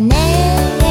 ね